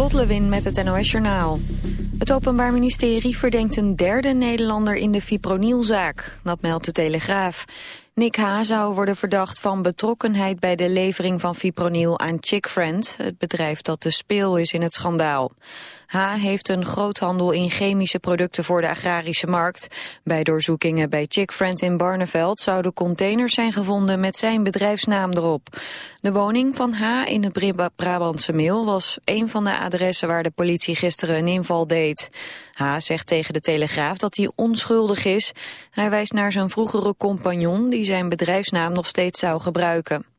Lot Lewin met het NOS Journaal. Het Openbaar Ministerie verdenkt een derde Nederlander in de fipronilzaak. Dat meldt de Telegraaf. Nick H. zou worden verdacht van betrokkenheid bij de levering van fipronil aan Chickfriend, het bedrijf dat de speel is in het schandaal. H. heeft een groothandel in chemische producten voor de agrarische markt. Bij doorzoekingen bij Chickfriend in Barneveld zouden containers zijn gevonden met zijn bedrijfsnaam erop. De woning van H. in het Brabantse Meel was een van de adressen waar de politie gisteren een inval deed. H. zegt tegen de Telegraaf dat hij onschuldig is. Hij wijst naar zijn vroegere compagnon die zijn bedrijfsnaam nog steeds zou gebruiken.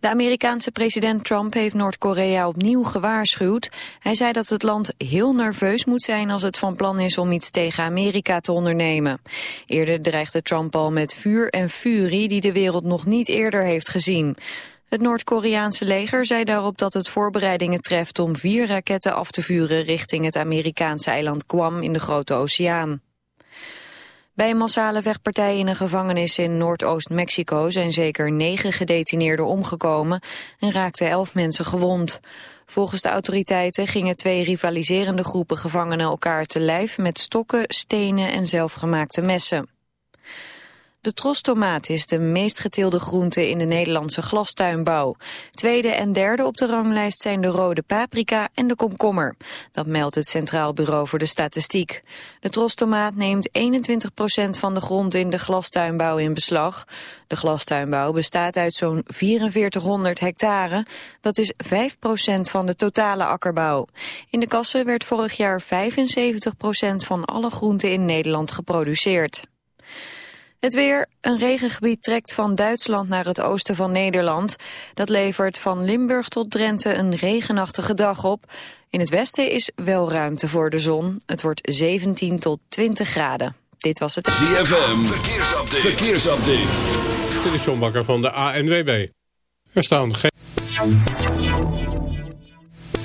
De Amerikaanse president Trump heeft Noord-Korea opnieuw gewaarschuwd. Hij zei dat het land heel nerveus moet zijn als het van plan is om iets tegen Amerika te ondernemen. Eerder dreigde Trump al met vuur en furie die de wereld nog niet eerder heeft gezien. Het Noord-Koreaanse leger zei daarop dat het voorbereidingen treft om vier raketten af te vuren richting het Amerikaanse eiland Guam in de Grote Oceaan. Bij een massale vechtpartij in een gevangenis in Noordoost-Mexico zijn zeker negen gedetineerden omgekomen en raakten elf mensen gewond. Volgens de autoriteiten gingen twee rivaliserende groepen gevangenen elkaar te lijf met stokken, stenen en zelfgemaakte messen. De trostomaat is de meest geteelde groente in de Nederlandse glastuinbouw. Tweede en derde op de ranglijst zijn de rode paprika en de komkommer. Dat meldt het Centraal Bureau voor de Statistiek. De trostomaat neemt 21% van de grond in de glastuinbouw in beslag. De glastuinbouw bestaat uit zo'n 4400 hectare. Dat is 5% van de totale akkerbouw. In de kassen werd vorig jaar 75% van alle groenten in Nederland geproduceerd. Het weer, een regengebied trekt van Duitsland naar het oosten van Nederland. Dat levert van Limburg tot Drenthe een regenachtige dag op. In het westen is wel ruimte voor de zon. Het wordt 17 tot 20 graden. Dit was het... ZFM, verkeersupdate. verkeersupdate. Dit is John Bakker van de ANWB. Er staan geen...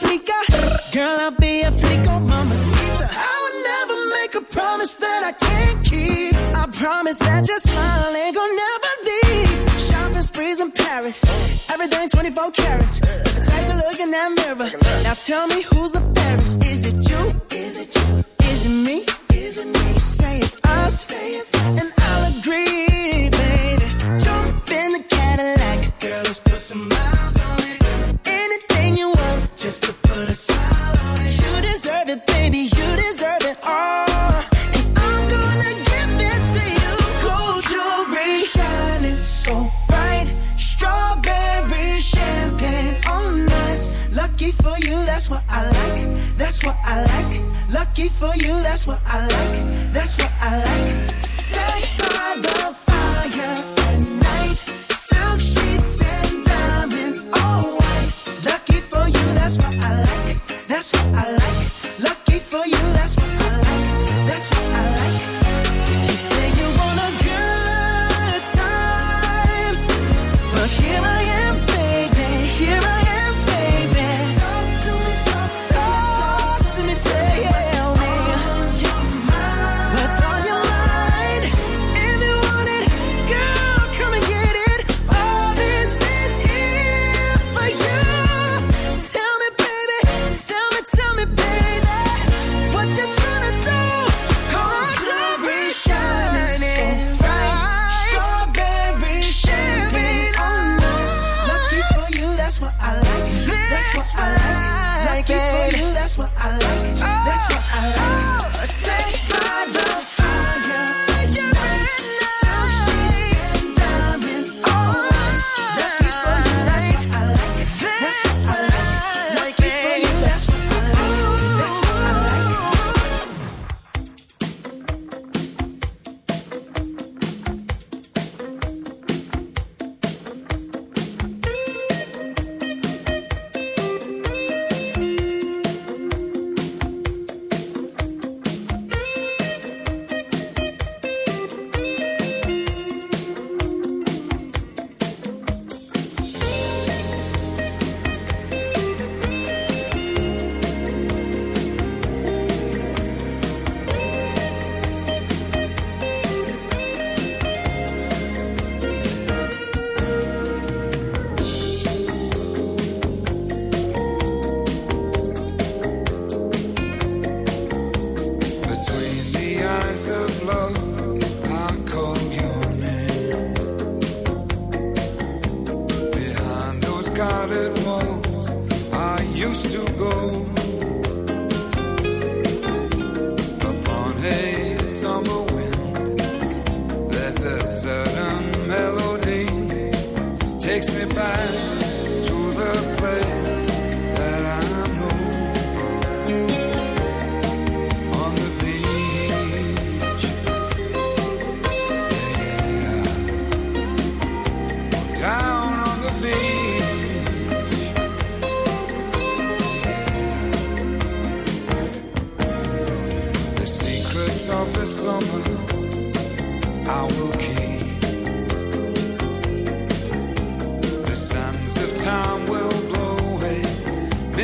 freaka. Girl, I'll be a freako, mamacita. I would never make a promise that I can't keep. I promise that your smile ain't gonna never leave. Shopping sprees in Paris, everything 24 carats. Take a look in that mirror. Now tell me who's the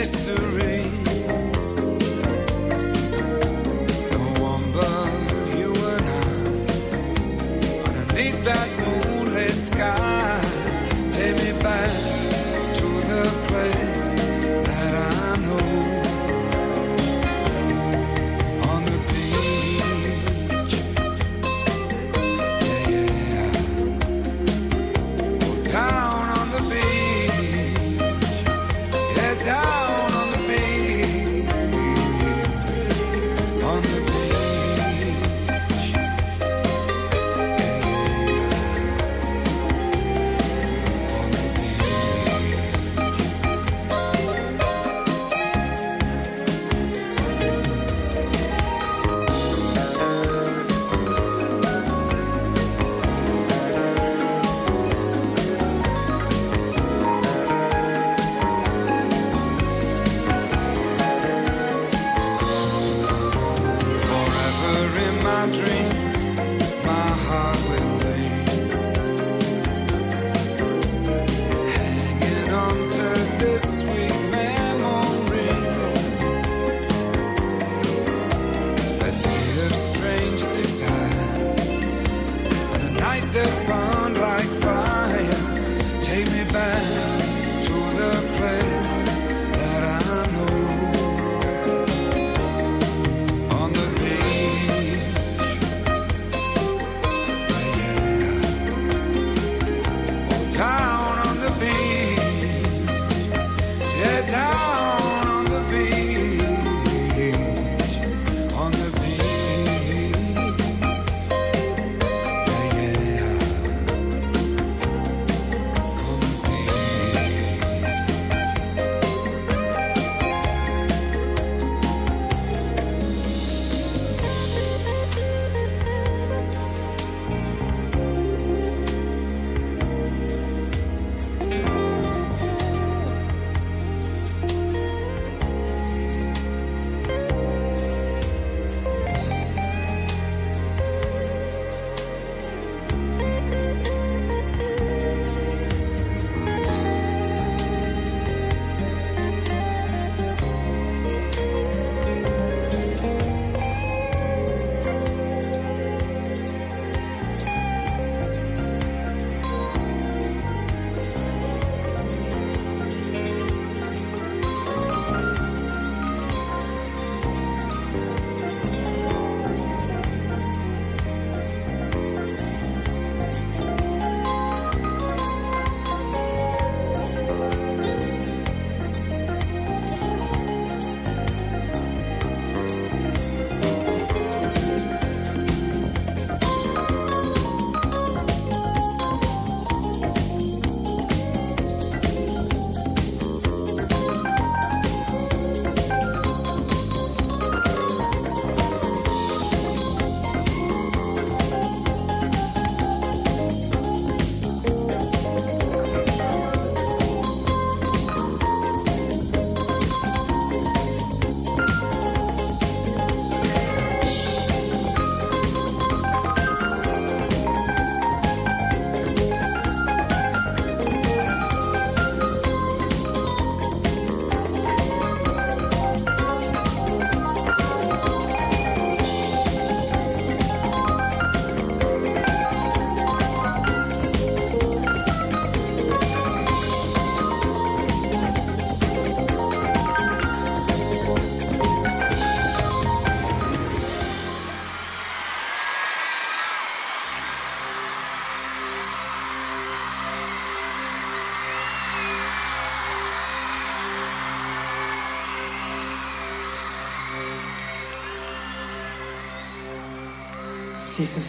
Si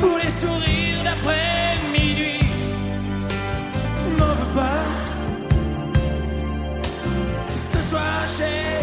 pour les sourires d'après minuit. M'en veux pas. Si ce soir j'ai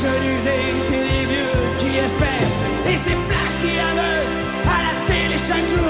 jeunes usés et des vieux qui espèrent, et ces flashs qui aveuglent à la télé chaque jour,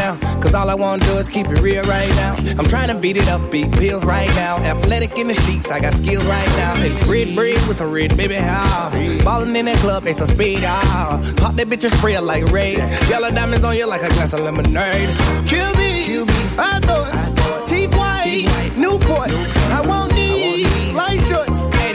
I got skills right now. Hey, red bread with some red, baby, how? Ballin' in that club, they some speed, ah. Pop that bitch and spray it like Ray. Yellow diamonds on you like a glass of lemonade. Kill me, Kill me. I thought, I thought. Teeth white, Newport. I want these light shorts.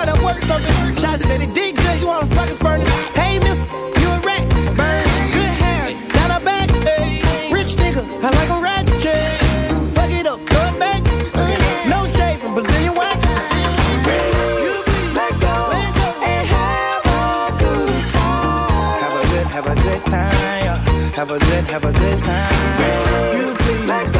turn try to work something. Said it did good, you wanna fucking furnace. Hey, mister, you a rat, burn. Good hair, down her back, hey. Rich nigga, I like a rat, Fuck it up, throw it back. Brazilian wax. Let go and have a good time. Have a good, have a good time. Have a good, have a good time. You sleep. Let go.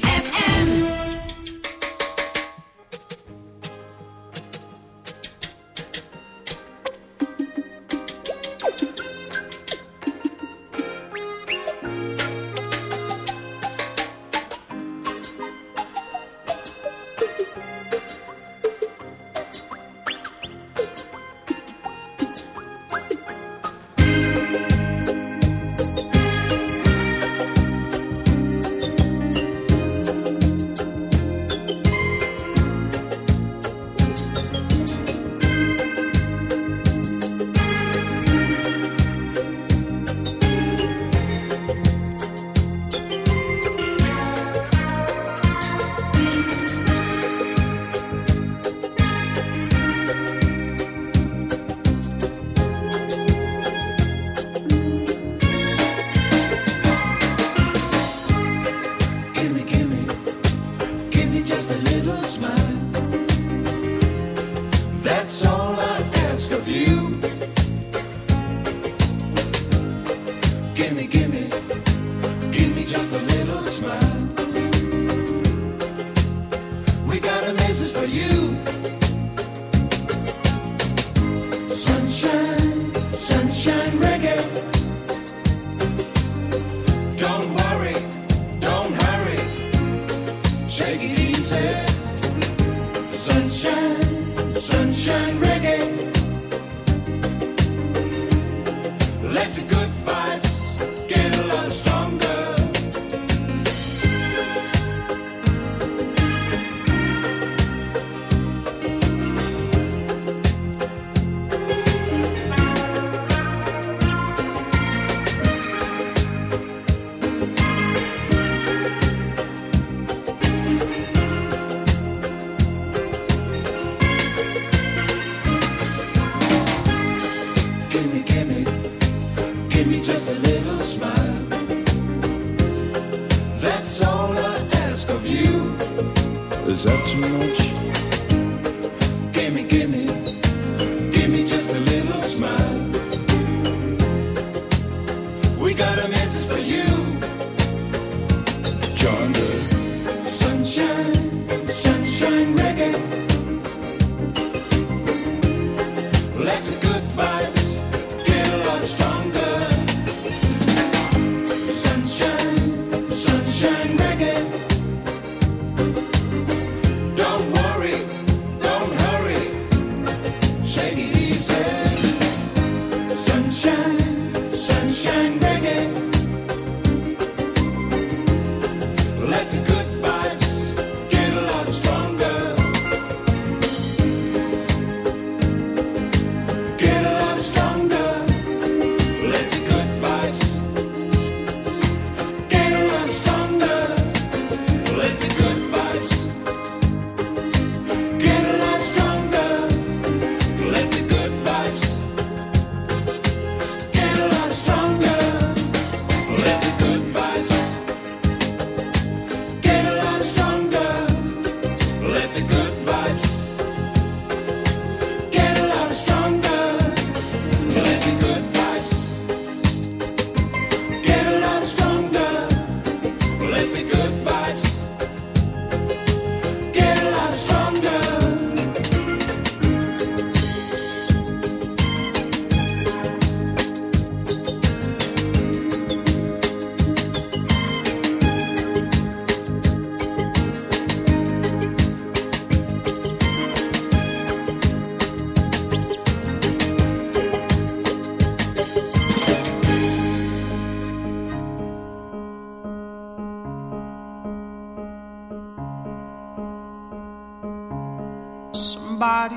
just a little.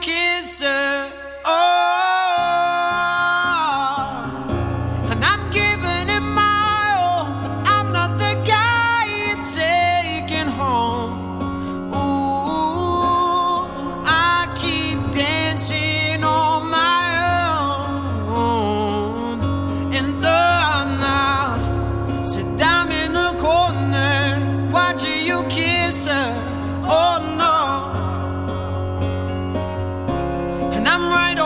Kiss her. Right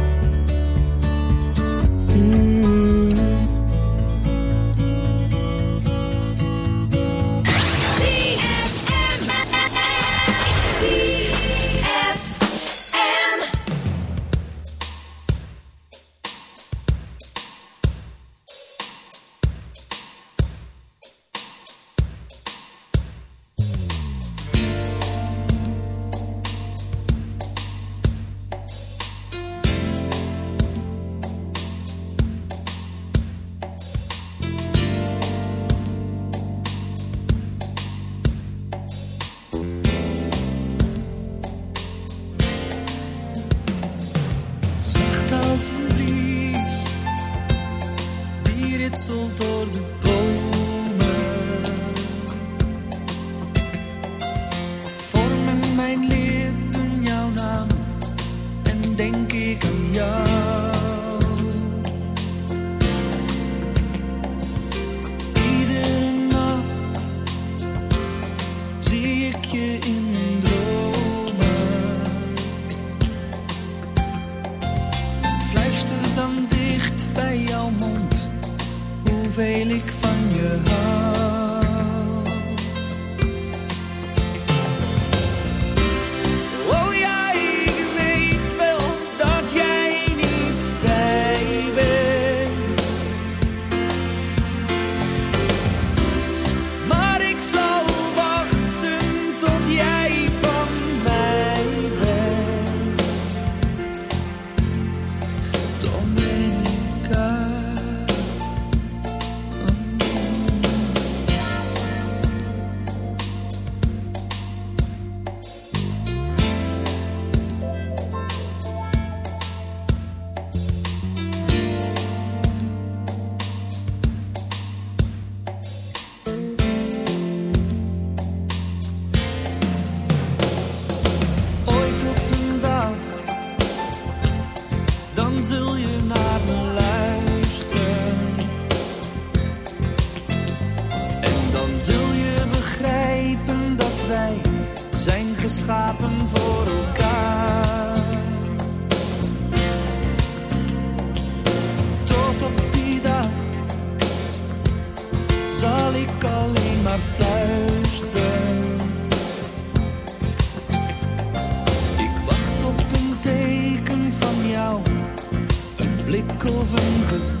过分恨。